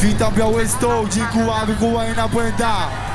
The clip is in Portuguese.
Fita Białystok, dziękuję, dziękuję na błęda